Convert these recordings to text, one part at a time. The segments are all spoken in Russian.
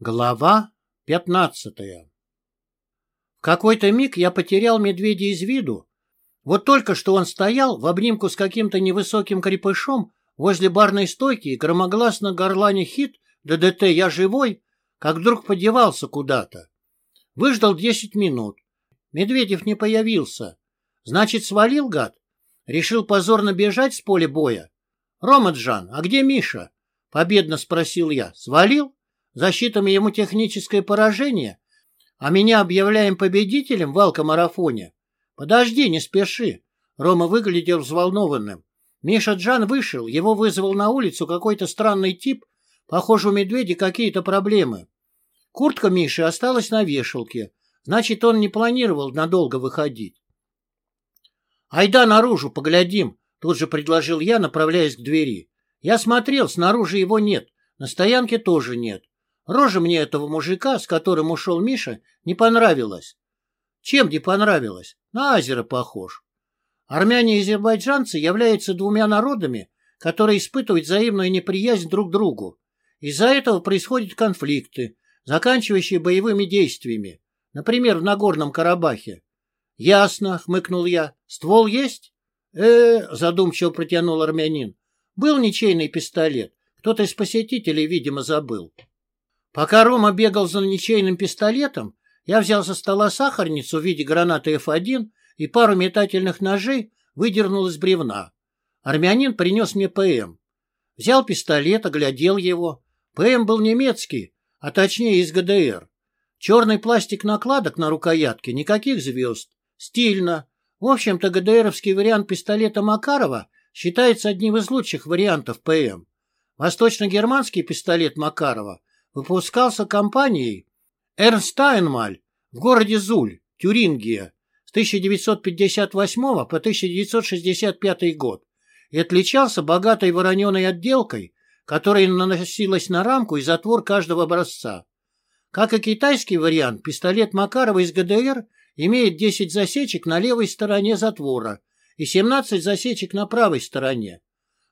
Глава пятнадцатая В какой-то миг я потерял медведя из виду. Вот только что он стоял в обнимку с каким-то невысоким крепышом возле барной стойки и громогласно горлане хит «ДДТ, я живой», как вдруг подевался куда-то. Выждал десять минут. Медведев не появился. Значит, свалил, гад? Решил позорно бежать с поля боя? Рома Джан, а где Миша? Победно спросил я. Свалил? Засчитано ему техническое поражение, а меня объявляем победителем в алкомарафоне. Подожди, не спеши. Рома выглядел взволнованным. Миша Джан вышел, его вызвал на улицу какой-то странный тип, похоже, у медведя какие-то проблемы. Куртка Миши осталась на вешалке, значит, он не планировал надолго выходить. «Айда наружу, поглядим», — тут же предложил я, направляясь к двери. Я смотрел, снаружи его нет, на стоянке тоже нет. Рожа мне этого мужика, с которым ушел Миша, не понравилась. Чем не понравилась? На азера похож. Армяне и азербайджанцы являются двумя народами, которые испытывают взаимную неприязнь друг к другу. Из-за этого происходят конфликты, заканчивающие боевыми действиями. Например, в Нагорном Карабахе. — Ясно, — хмыкнул я. — Ствол есть? э задумчиво протянул армянин. — Был ничейный пистолет. Кто-то из посетителей, видимо, забыл. Пока Рома бегал за ничейным пистолетом, я взял со стола сахарницу в виде гранаты F1 и пару метательных ножей выдернул из бревна. Армянин принес мне ПМ. Взял пистолет, оглядел его. ПМ был немецкий, а точнее из ГДР. Черный пластик накладок на рукоятке, никаких звезд. Стильно. В общем-то, ГДРовский вариант пистолета Макарова считается одним из лучших вариантов ПМ. Восточно-германский пистолет Макарова выпускался компанией Эрнстайнмаль в городе Зуль, Тюрингия, с 1958 по 1965 год и отличался богатой вороненой отделкой, которая наносилась на рамку и затвор каждого образца. Как и китайский вариант, пистолет Макарова из ГДР имеет 10 засечек на левой стороне затвора и 17 засечек на правой стороне.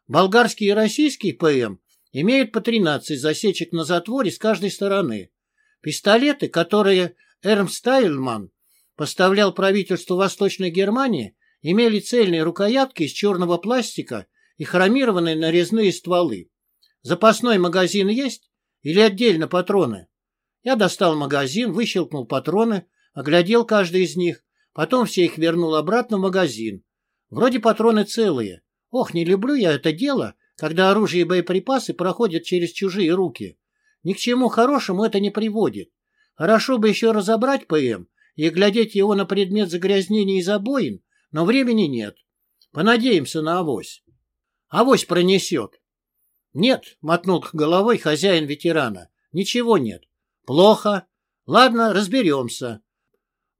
Болгарский и российский ПМ имеют по 13 засечек на затворе с каждой стороны. Пистолеты, которые Стайльман поставлял правительству Восточной Германии, имели цельные рукоятки из черного пластика и хромированные нарезные стволы. Запасной магазин есть? Или отдельно патроны? Я достал магазин, выщелкнул патроны, оглядел каждый из них, потом все их вернул обратно в магазин. Вроде патроны целые. Ох, не люблю я это дело, когда оружие и боеприпасы проходят через чужие руки. Ни к чему хорошему это не приводит. Хорошо бы еще разобрать ПМ и глядеть его на предмет загрязнения и забоин, но времени нет. Понадеемся на авось. Авось пронесет. Нет, мотнул головой хозяин ветерана. Ничего нет. Плохо. Ладно, разберемся.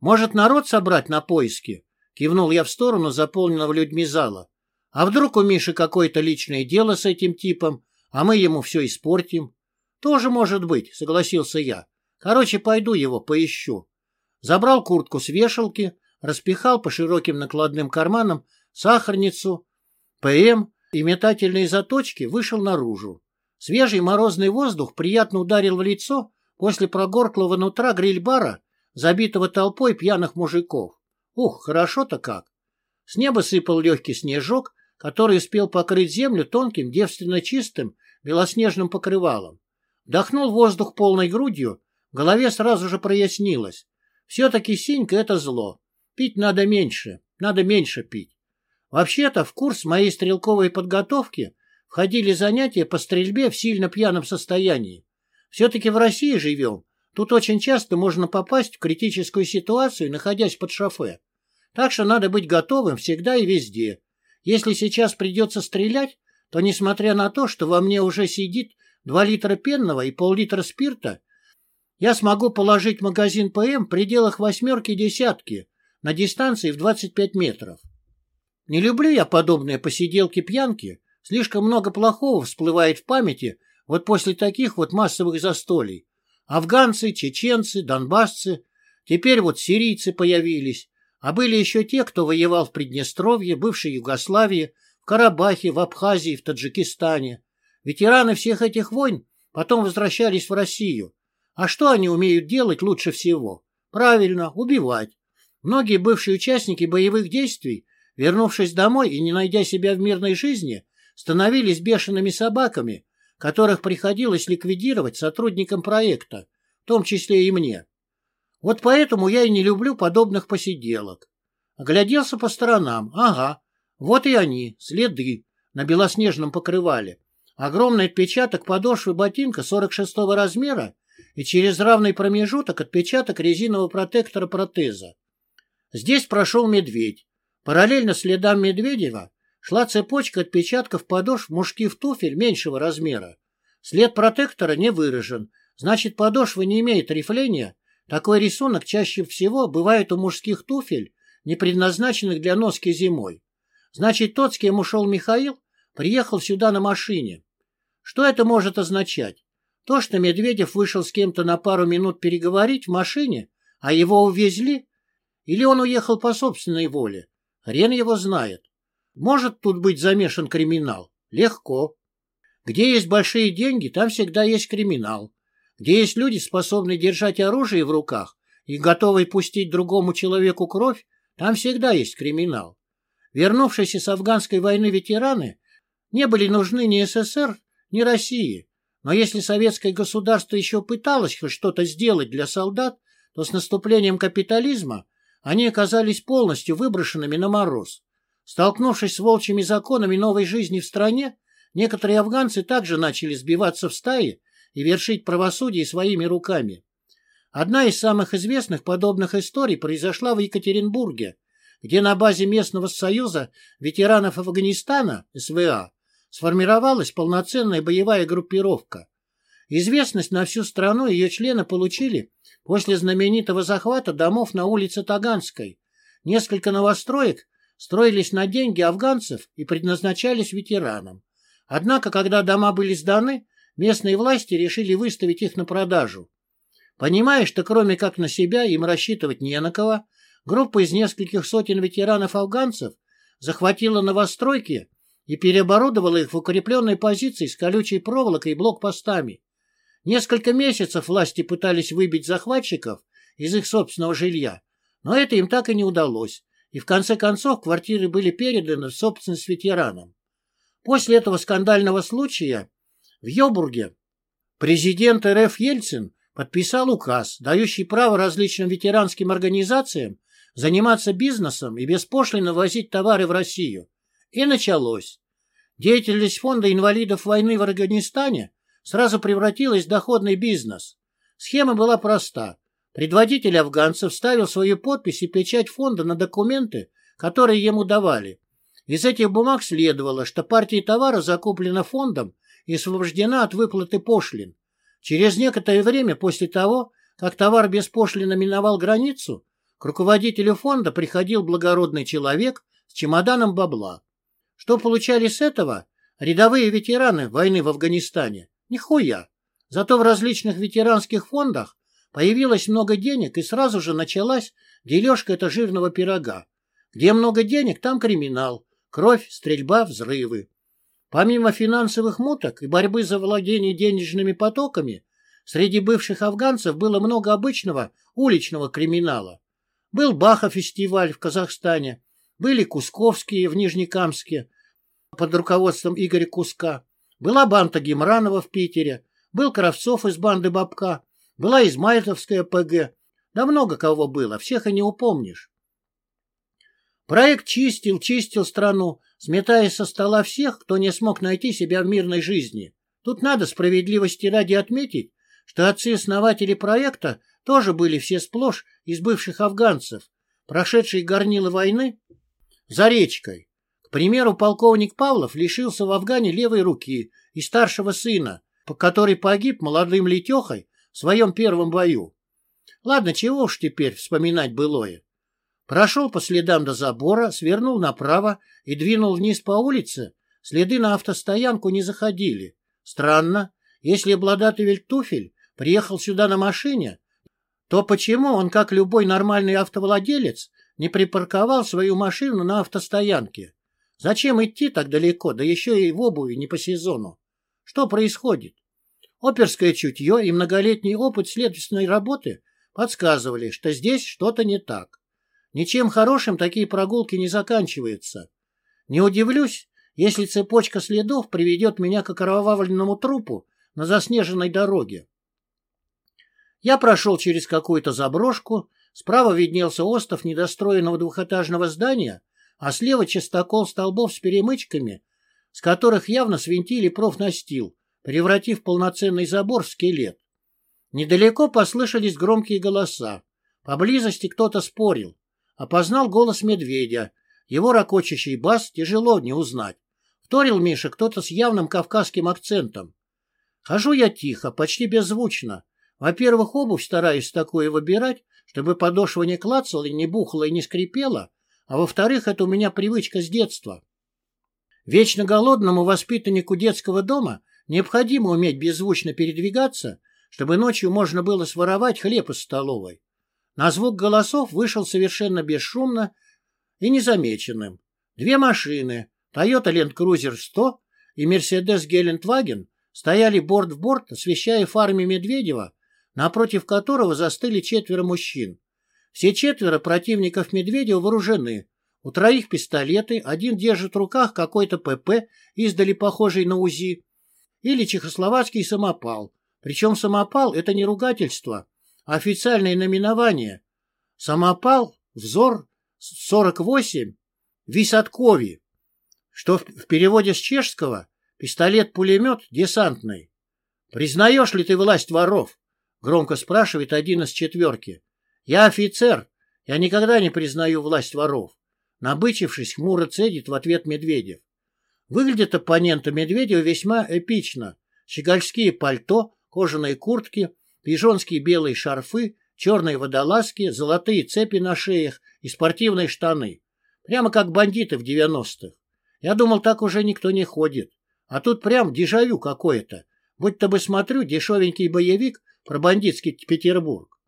Может, народ собрать на поиски? Кивнул я в сторону заполненного людьми зала. А вдруг у Миши какое-то личное дело с этим типом, а мы ему все испортим? Тоже может быть, согласился я. Короче, пойду его поищу. Забрал куртку с вешалки, распихал по широким накладным карманам сахарницу, ПМ и метательные заточки, вышел наружу. Свежий морозный воздух приятно ударил в лицо после прогорклого нутра гриль-бара, забитого толпой пьяных мужиков. Ух, хорошо-то как! С неба сыпал легкий снежок, который успел покрыть землю тонким, девственно чистым, белоснежным покрывалом. Вдохнул воздух полной грудью, в голове сразу же прояснилось. Все-таки синька — это зло. Пить надо меньше, надо меньше пить. Вообще-то в курс моей стрелковой подготовки входили занятия по стрельбе в сильно пьяном состоянии. Все-таки в России живем. Тут очень часто можно попасть в критическую ситуацию, находясь под шофе. Так что надо быть готовым всегда и везде. Если сейчас придется стрелять, то, несмотря на то, что во мне уже сидит 2 литра пенного и пол-литра спирта, я смогу положить магазин ПМ в пределах восьмерки-десятки на дистанции в 25 метров. Не люблю я подобные посиделки-пьянки, слишком много плохого всплывает в памяти вот после таких вот массовых застолий. Афганцы, чеченцы, донбассцы, теперь вот сирийцы появились, а были еще те, кто воевал в Приднестровье, бывшей Югославии, в Карабахе, в Абхазии, в Таджикистане. Ветераны всех этих войн потом возвращались в Россию. А что они умеют делать лучше всего? Правильно, убивать. Многие бывшие участники боевых действий, вернувшись домой и не найдя себя в мирной жизни, становились бешеными собаками, которых приходилось ликвидировать сотрудникам проекта, в том числе и мне. Вот поэтому я и не люблю подобных посиделок. Огляделся по сторонам. Ага, вот и они, следы, на белоснежном покрывале. Огромный отпечаток подошвы ботинка 46 размера и через равный промежуток отпечаток резинового протектора протеза. Здесь прошел медведь. Параллельно следам Медведева шла цепочка отпечатков подошв мужских туфель меньшего размера. След протектора не выражен, значит подошва не имеет рифления. Такой рисунок чаще всего бывает у мужских туфель, не предназначенных для носки зимой. Значит, тот, с кем ушел Михаил, приехал сюда на машине. Что это может означать? То, что Медведев вышел с кем-то на пару минут переговорить в машине, а его увезли? Или он уехал по собственной воле? Хрен его знает. Может тут быть замешан криминал? Легко. Где есть большие деньги, там всегда есть криминал. Где есть люди, способные держать оружие в руках и готовые пустить другому человеку кровь, там всегда есть криминал. Вернувшиеся с афганской войны ветераны не были нужны ни СССР, ни России. Но если советское государство еще пыталось хоть что-то сделать для солдат, то с наступлением капитализма они оказались полностью выброшенными на мороз. Столкнувшись с волчьими законами новой жизни в стране, некоторые афганцы также начали сбиваться в стаи и вершить правосудие своими руками. Одна из самых известных подобных историй произошла в Екатеринбурге, где на базе местного союза ветеранов Афганистана, СВА, сформировалась полноценная боевая группировка. Известность на всю страну ее члены получили после знаменитого захвата домов на улице Таганской. Несколько новостроек строились на деньги афганцев и предназначались ветеранам. Однако, когда дома были сданы, местные власти решили выставить их на продажу. Понимая, что кроме как на себя им рассчитывать не на кого, группа из нескольких сотен ветеранов-афганцев захватила новостройки и переоборудовала их в укрепленные позиции с колючей проволокой и блокпостами. Несколько месяцев власти пытались выбить захватчиков из их собственного жилья, но это им так и не удалось, и в конце концов квартиры были переданы в собственность ветеранам. После этого скандального случая в Йобурге президент РФ Ельцин подписал указ, дающий право различным ветеранским организациям заниматься бизнесом и беспошлино возить товары в Россию. И началось. Деятельность фонда инвалидов войны в Афганистане сразу превратилась в доходный бизнес. Схема была проста. Предводитель афганцев ставил свою подпись и печать фонда на документы, которые ему давали. Из этих бумаг следовало, что партия товара закуплена фондом и освобождена от выплаты пошлин. Через некоторое время после того, как товар беспошлино миновал границу, к руководителю фонда приходил благородный человек с чемоданом бабла. Что получали с этого рядовые ветераны войны в Афганистане? Нихуя. Зато в различных ветеранских фондах появилось много денег и сразу же началась дележка этого жирного пирога. Где много денег, там криминал, кровь, стрельба, взрывы. Помимо финансовых муток и борьбы за владение денежными потоками, среди бывших афганцев было много обычного уличного криминала. Был Баха-фестиваль в Казахстане, были Кусковские в Нижнекамске под руководством Игоря Куска. Была банда Гемранова в Питере. Был Кравцов из банды Бабка. Была Измайловская ПГ. Да много кого было, всех и не упомнишь. Проект чистил, чистил страну, сметая со стола всех, кто не смог найти себя в мирной жизни. Тут надо справедливости ради отметить, что отцы-основатели проекта тоже были все сплошь из бывших афганцев, прошедшие горнило войны за речкой. К примеру, полковник Павлов лишился в Афгане левой руки и старшего сына, который погиб молодым летехой в своем первом бою. Ладно, чего уж теперь вспоминать былое. Прошел по следам до забора, свернул направо и двинул вниз по улице. Следы на автостоянку не заходили. Странно, если обладатель туфель приехал сюда на машине, то почему он, как любой нормальный автовладелец, не припарковал свою машину на автостоянке. Зачем идти так далеко, да еще и в обуви не по сезону? Что происходит? Оперское чутье и многолетний опыт следственной работы подсказывали, что здесь что-то не так. Ничем хорошим такие прогулки не заканчиваются. Не удивлюсь, если цепочка следов приведет меня к окровавленному трупу на заснеженной дороге. Я прошел через какую-то заброшку, справа виднелся остов недостроенного двухэтажного здания, а слева частокол столбов с перемычками, с которых явно свинтили профнастил, превратив полноценный забор в скелет. Недалеко послышались громкие голоса. Поблизости кто-то спорил. Опознал голос медведя. Его ракочащий бас тяжело не узнать. Вторил Миша кто-то с явным кавказским акцентом. Хожу я тихо, почти беззвучно. Во-первых, обувь стараюсь такое выбирать, чтобы подошва не клацала, не бухала и не скрипела, а во-вторых, это у меня привычка с детства. Вечно голодному воспитаннику детского дома необходимо уметь беззвучно передвигаться, чтобы ночью можно было своровать хлеб из столовой. На звук голосов вышел совершенно бесшумно и незамеченным. Две машины, Toyota Land Cruiser 100 и Mercedes Geländewagen, стояли борт в борт, освещая фарами Медведева, напротив которого застыли четверо мужчин. Все четверо противников Медведева вооружены. У троих пистолеты, один держит в руках какой-то ПП, издали похожий на УЗИ, или чехословацкий самопал. Причем самопал — это не ругательство, официальное наименование. Самопал, взор, 48, Висоткови, что в переводе с чешского Пистолет-пулемет десантный. Признаешь ли ты власть воров? Громко спрашивает один из четверки. Я офицер. Я никогда не признаю власть воров. Набычившись, хмуро цедит в ответ Медведев. Выглядит оппонента Медведева весьма эпично. Щегольские пальто, кожаные куртки, пижонские белые шарфы, черные водолазки, золотые цепи на шеях и спортивные штаны. Прямо как бандиты в девяностых. Я думал, так уже никто не ходит. А тут прям дежавю какое-то. Будь-то бы смотрю дешевенький боевик про бандитский Петербург.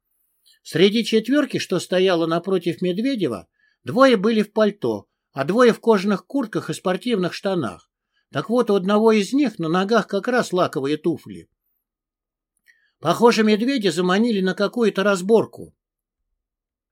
Среди четверки, что стояла напротив Медведева, двое были в пальто, а двое в кожаных куртках и спортивных штанах. Так вот, у одного из них на ногах как раз лаковые туфли. Похоже, медведя заманили на какую-то разборку.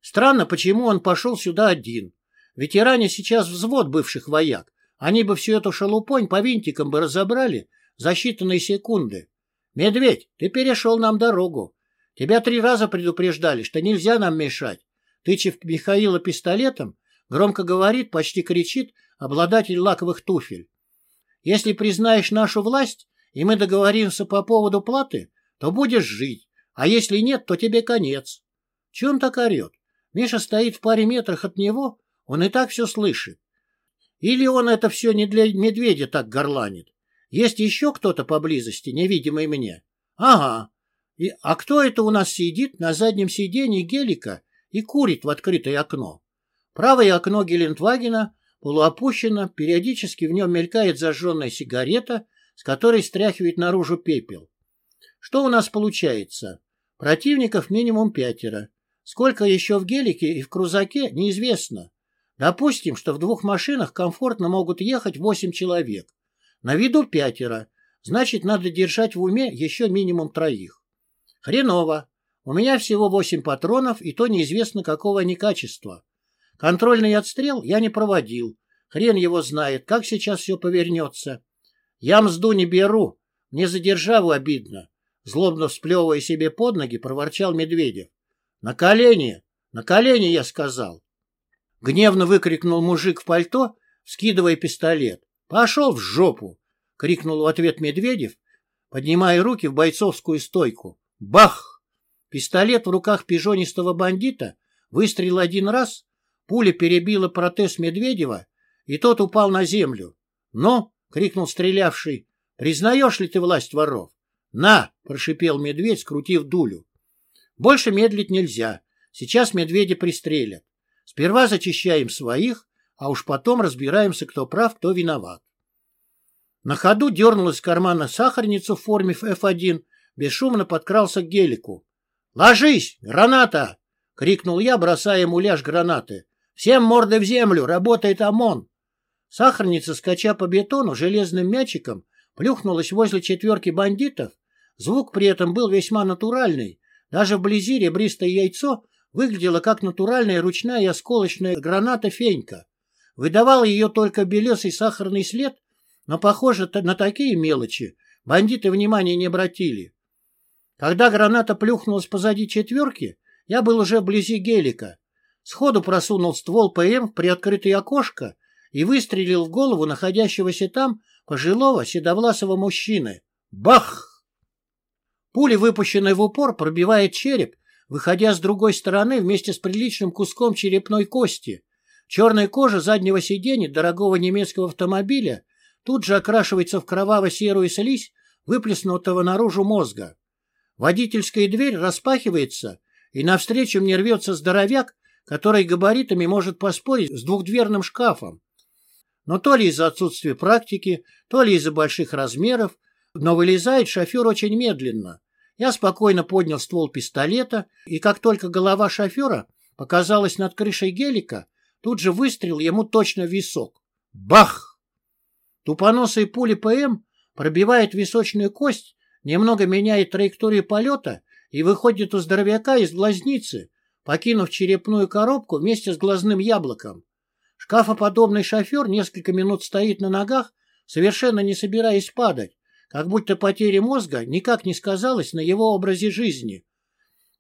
Странно, почему он пошел сюда один. Ветеране сейчас взвод бывших вояк, они бы всю эту шалупонь по винтикам бы разобрали за считанные секунды. Медведь, ты перешел нам дорогу. Тебя три раза предупреждали, что нельзя нам мешать. Тычев Михаила пистолетом, громко говорит, почти кричит обладатель лаковых туфель. Если признаешь нашу власть, и мы договоримся по поводу платы, то будешь жить, а если нет, то тебе конец. Че он так орет? Миша стоит в паре метрах от него, он и так все слышит. Или он это все не для медведя так горланит? Есть еще кто-то поблизости, невидимый мне? Ага. И, а кто это у нас сидит на заднем сиденье гелика и курит в открытое окно? Правое окно Гелендвагена полуопущено, периодически в нем мелькает зажженная сигарета, с которой стряхивает наружу пепел. Что у нас получается? Противников минимум пятеро. Сколько еще в гелике и в крузаке, неизвестно. Допустим, что в двух машинах комфортно могут ехать восемь человек. На виду пятеро. Значит, надо держать в уме еще минимум троих. Хреново. У меня всего восемь патронов, и то неизвестно какого они качества. Контрольный отстрел я не проводил. Хрен его знает, как сейчас все повернется. Я мзду не беру. Мне за державу обидно. Злобно всплевывая себе под ноги, проворчал Медведев. На колени! На колени, я сказал. Гневно выкрикнул мужик в пальто, скидывая пистолет. «Пошел в жопу!» — крикнул в ответ Медведев, поднимая руки в бойцовскую стойку. Бах! Пистолет в руках пижонистого бандита выстрелил один раз, пуля перебила протез Медведева, и тот упал на землю. «Ну!» — крикнул стрелявший. «Признаешь ли ты власть воров?» «На!» — прошипел медведь, скрутив дулю. «Больше медлить нельзя. Сейчас медведя пристрелят. Сперва зачищаем своих, а уж потом разбираемся, кто прав, кто виноват. На ходу дернул из кармана сахарницу в форме F1, бесшумно подкрался к гелику. «Ложись! Граната!» — крикнул я, бросая муляж гранаты. «Всем морды в землю! Работает ОМОН!» Сахарница, скача по бетону железным мячиком, плюхнулась возле четверки бандитов, Звук при этом был весьма натуральный. Даже вблизи ребристое яйцо выглядело как натуральная ручная осколочная граната «Фенька». Выдавал ее только белесый сахарный след, но, похоже, на такие мелочи бандиты внимания не обратили. Когда граната плюхнулась позади четверки, я был уже вблизи гелика. Сходу просунул ствол ПМ в приоткрытое окошко и выстрелил в голову находящегося там пожилого седовласого мужчины. Бах! Пуля, выпущенная в упор, пробивает череп, выходя с другой стороны вместе с приличным куском черепной кости. Черная кожа заднего сиденья дорогого немецкого автомобиля тут же окрашивается в кроваво-серую слизь выплеснутого наружу мозга. Водительская дверь распахивается, и навстречу мне рвется здоровяк, который габаритами может поспорить с двухдверным шкафом. Но то ли из-за отсутствия практики, то ли из-за больших размеров, но вылезает шофер очень медленно. Я спокойно поднял ствол пистолета, и как только голова шофера показалась над крышей гелика, тут же выстрел ему точно в висок. Бах! Тупоносая пуля ПМ пробивает височную кость, немного меняет траекторию полета и выходит у здоровяка из глазницы, покинув черепную коробку вместе с глазным яблоком. Шкафоподобный шофер несколько минут стоит на ногах, совершенно не собираясь падать, как будто потеря мозга никак не сказалась на его образе жизни.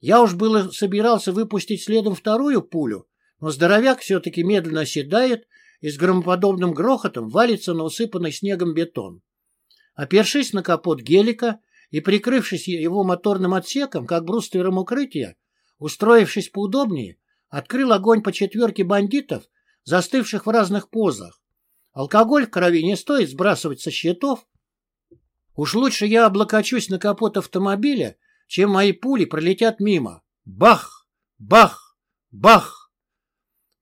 Я уж было собирался выпустить следом вторую пулю, но здоровяк все-таки медленно оседает и с громоподобным грохотом валится на усыпанный снегом бетон. Опершись на капот гелика и прикрывшись его моторным отсеком, как бруствером укрытия, устроившись поудобнее, открыл огонь по четверке бандитов, застывших в разных позах. Алкоголь в крови не стоит сбрасывать со счетов. Уж лучше я облокочусь на капот автомобиля, чем мои пули пролетят мимо. Бах! Бах! Бах!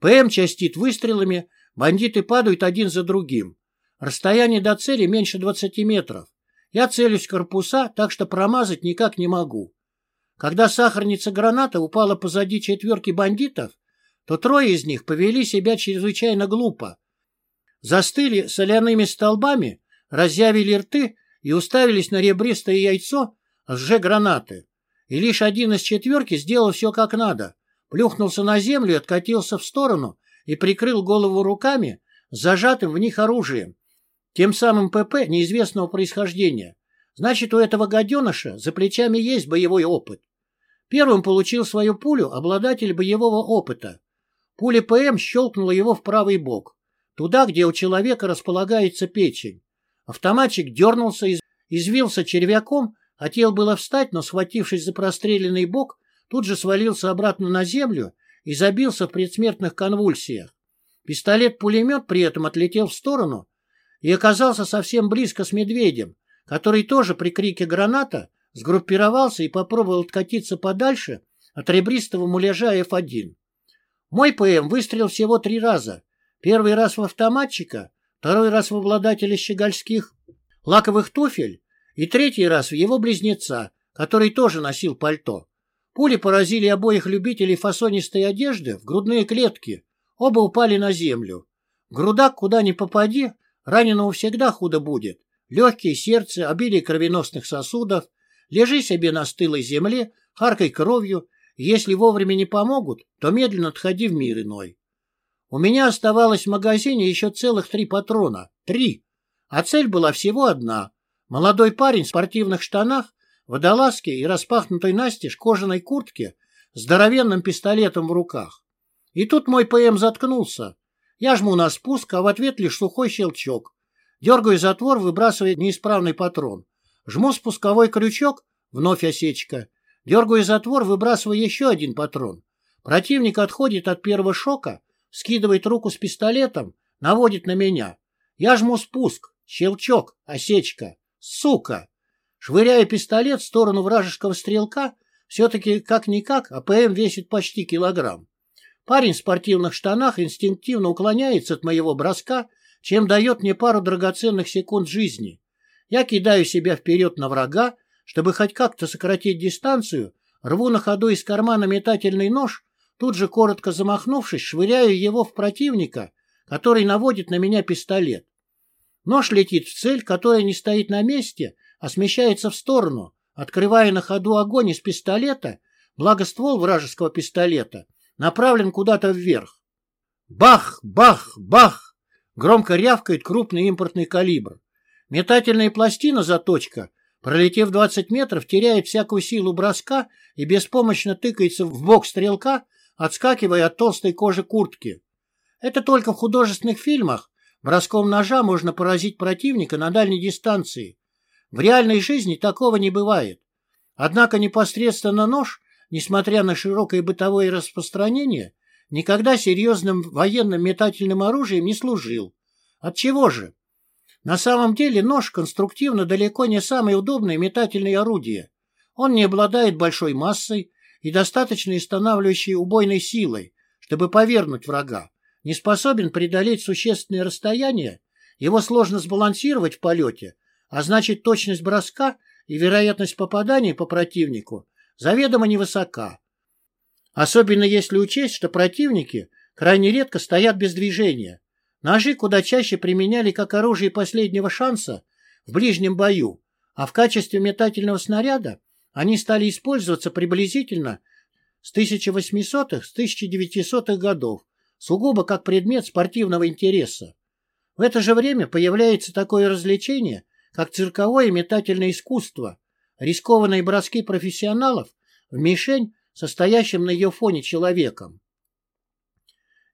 ПМ частит выстрелами, бандиты падают один за другим. Расстояние до цели меньше 20 метров. Я целюсь корпуса, так что промазать никак не могу. Когда сахарница граната упала позади четверки бандитов, то трое из них повели себя чрезвычайно глупо. Застыли соляными столбами, разъявили рты и уставились на ребристое яйцо сже гранаты. И лишь один из четверки сделал все как надо, плюхнулся на землю откатился в сторону и прикрыл голову руками, зажатым в них оружием, тем самым ПП неизвестного происхождения. Значит, у этого гаденыша за плечами есть боевой опыт. Первым получил свою пулю обладатель боевого опыта. Пуля ПМ щелкнула его в правый бок, туда, где у человека располагается печень. Автоматчик дернулся, извился червяком, хотел было встать, но, схватившись за простреленный бок, тут же свалился обратно на землю и забился в предсмертных конвульсиях. Пистолет-пулемет при этом отлетел в сторону и оказался совсем близко с медведем, который тоже при крике граната сгруппировался и попробовал откатиться подальше от ребристого муляжа F1. Мой ПМ выстрелил всего три раза. Первый раз в автоматчика, второй раз в обладателя щегольских лаковых туфель и третий раз в его близнеца, который тоже носил пальто. Пули поразили обоих любителей фасонистой одежды в грудные клетки. Оба упали на землю. Грудак куда ни попади, раненому всегда худо будет. Легкие, сердце, обилие кровеносных сосудов. Лежи себе на стылой земле, харкай кровью. Если вовремя не помогут, то медленно отходи в мир иной. У меня оставалось в магазине еще целых три патрона. Три. А цель была всего одна. Молодой парень в спортивных штанах, водолазке и распахнутой настежь кожаной куртке с здоровенным пистолетом в руках. И тут мой ПМ заткнулся. Я жму на спуск, а в ответ лишь сухой щелчок. Дергаю затвор, выбрасывая неисправный патрон. Жму спусковой крючок, вновь осечка. Дергаю затвор, выбрасывая еще один патрон. Противник отходит от первого шока, скидывает руку с пистолетом, наводит на меня. Я жму спуск, щелчок, осечка. Сука! Швыряя пистолет в сторону вражеского стрелка, все-таки как-никак АПМ весит почти килограмм. Парень в спортивных штанах инстинктивно уклоняется от моего броска, чем дает мне пару драгоценных секунд жизни. Я кидаю себя вперед на врага, чтобы хоть как-то сократить дистанцию, рву на ходу из кармана метательный нож, тут же, коротко замахнувшись, швыряю его в противника, который наводит на меня пистолет. Нож летит в цель, которая не стоит на месте, а смещается в сторону, открывая на ходу огонь из пистолета, благо ствол вражеского пистолета направлен куда-то вверх. Бах! Бах! Бах! Громко рявкает крупный импортный калибр. Метательная пластина заточка, пролетев 20 метров, теряет всякую силу броска и беспомощно тыкается в бок стрелка, отскакивая от толстой кожи куртки. Это только в художественных фильмах броском ножа можно поразить противника на дальней дистанции. В реальной жизни такого не бывает. Однако непосредственно нож, несмотря на широкое бытовое распространение, никогда серьезным военным метательным оружием не служил. Отчего же? На самом деле нож конструктивно далеко не самое удобное метательное орудие. Он не обладает большой массой и достаточно останавливающей убойной силой, чтобы повернуть врага не способен преодолеть существенное расстояние, его сложно сбалансировать в полете, а значит точность броска и вероятность попадания по противнику заведомо невысока. Особенно если учесть, что противники крайне редко стоят без движения. Ножи куда чаще применяли как оружие последнего шанса в ближнем бою, а в качестве метательного снаряда они стали использоваться приблизительно с 1800-х, с 1900-х годов, сугубо как предмет спортивного интереса. В это же время появляется такое развлечение, как цирковое метательное искусство, рискованные броски профессионалов в мишень, состоящим на ее фоне человеком.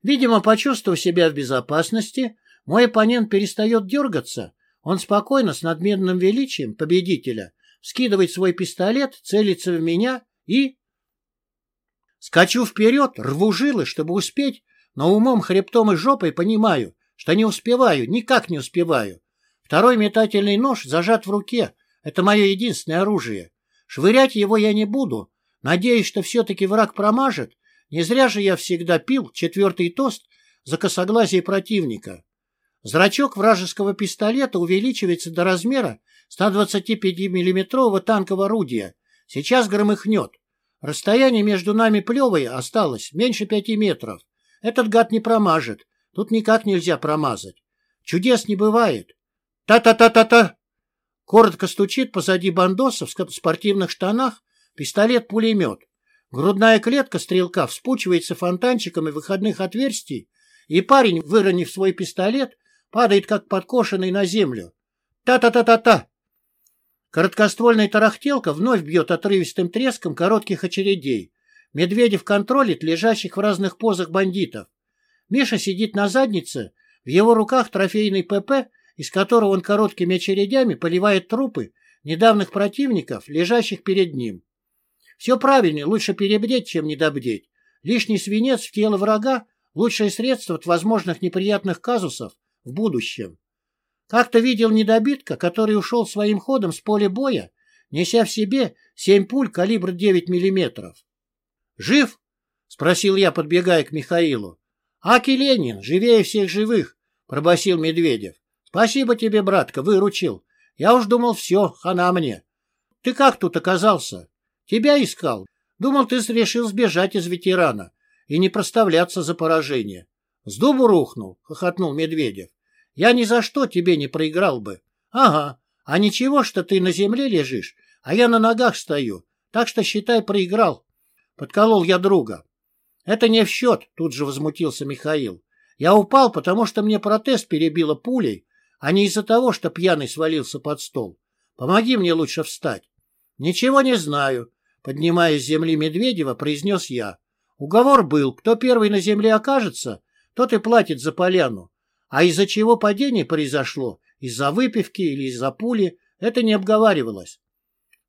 Видимо, почувствовав себя в безопасности, мой оппонент перестает дергаться, он спокойно, с надменным величием победителя, скидывает свой пистолет, целится в меня и... Скачу вперед, рву жилы, чтобы успеть но умом, хребтом и жопой понимаю, что не успеваю, никак не успеваю. Второй метательный нож зажат в руке. Это мое единственное оружие. Швырять его я не буду. Надеюсь, что все-таки враг промажет. Не зря же я всегда пил четвертый тост за косоглазие противника. Зрачок вражеского пистолета увеличивается до размера 125 миллиметрового танкового орудия. Сейчас громыхнет. Расстояние между нами плевое осталось меньше пяти метров. Этот гад не промажет. Тут никак нельзя промазать. Чудес не бывает. Та-та-та-та-та! Коротко стучит позади бандоса в спортивных штанах пистолет-пулемет. Грудная клетка стрелка вспучивается фонтанчиками выходных отверстий, и парень, выронив свой пистолет, падает как подкошенный на землю. Та-та-та-та-та! Короткоствольная тарахтелка вновь бьет отрывистым треском коротких очередей. Медведев контролит лежащих в разных позах бандитов. Миша сидит на заднице, в его руках трофейный ПП, из которого он короткими очередями поливает трупы недавних противников, лежащих перед ним. Все правильно, лучше перебдеть, чем недобдеть. Лишний свинец в тело врага – лучшее средство от возможных неприятных казусов в будущем. Как-то видел недобитка, который ушел своим ходом с поля боя, неся в себе семь пуль калибра 9 миллиметров. «Жив?» — спросил я, подбегая к Михаилу. «Аки Ленин, живее всех живых!» — пробасил Медведев. «Спасибо тебе, братка, выручил. Я уж думал, все, хана мне. Ты как тут оказался? Тебя искал. Думал, ты решил сбежать из ветерана и не проставляться за поражение. С дубу рухнул, — хохотнул Медведев. Я ни за что тебе не проиграл бы. Ага, а ничего, что ты на земле лежишь, а я на ногах стою, так что, считай, проиграл. Подколол я друга. Это не в счет, тут же возмутился Михаил. Я упал, потому что мне протез перебило пулей, а не из-за того, что пьяный свалился под стол. Помоги мне лучше встать. Ничего не знаю, поднимая с земли Медведева, произнес я. Уговор был, кто первый на земле окажется, тот и платит за поляну. А из-за чего падение произошло, из-за выпивки или из-за пули, это не обговаривалось.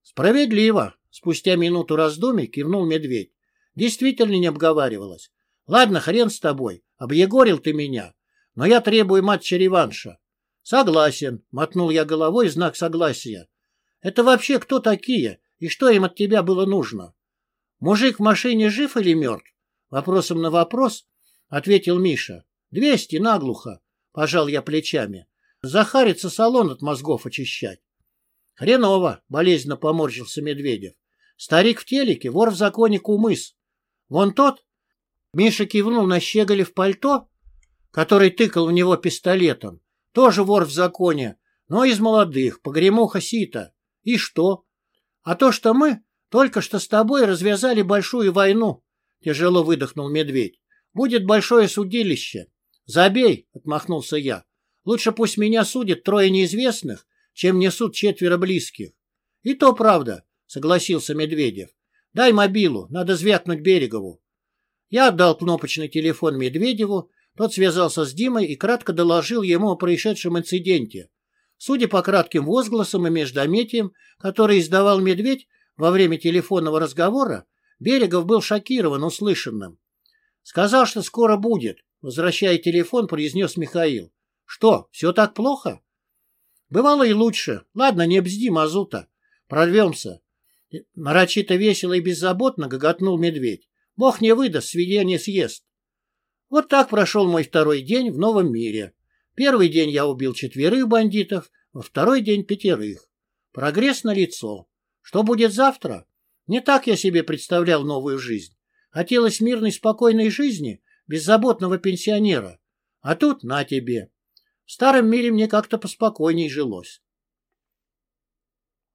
Справедливо, Спустя минуту раздумий кивнул медведь. Действительно не обговаривалось. Ладно, хрен с тобой, объегорил ты меня, но я требую матча реванша. Согласен, мотнул я головой в знак согласия. Это вообще кто такие и что им от тебя было нужно? Мужик в машине жив или мертв? Вопросом на вопрос ответил Миша. Двести наглухо, пожал я плечами. Захарится салон от мозгов очищать. Хреново, болезненно поморщился Медведев. Старик в телеке, вор в законе кумыс. Вон тот, Миша кивнул на щеголе в пальто, который тыкал в него пистолетом, тоже вор в законе, но из молодых, погремуха сита. И что? А то, что мы только что с тобой развязали большую войну, — тяжело выдохнул медведь, — будет большое судилище. Забей, — отмахнулся я. Лучше пусть меня судят трое неизвестных, чем несут четверо близких. И то правда, — согласился Медведев. Дай мобилу, надо звякнуть Берегову. Я отдал кнопочный телефон Медведеву, тот связался с Димой и кратко доложил ему о происшедшем инциденте. Судя по кратким возгласам и междометиям, которые издавал Медведь во время телефонного разговора, Берегов был шокирован услышанным. «Сказал, что скоро будет», — возвращая телефон, произнес Михаил. «Что, все так плохо?» «Бывало и лучше. Ладно, не бзди мазута. Прорвемся». Нарочито весело и беззаботно гоготнул медведь. Бог не выдаст, свинья не съест. Вот так прошел мой второй день в новом мире. Первый день я убил четверых бандитов, во второй день пятерых. Прогресс на лицо. Что будет завтра? Не так я себе представлял новую жизнь. Хотелось мирной, спокойной жизни, беззаботного пенсионера. А тут на тебе. В старом мире мне как-то поспокойней жилось.